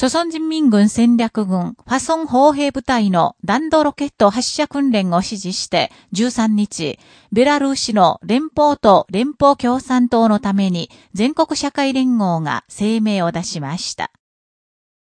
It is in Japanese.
朝鮮人民軍戦略軍ファソン砲兵部隊の弾道ロケット発射訓練を指示して13日、ベラルーシの連邦と連邦共産党のために全国社会連合が声明を出しました。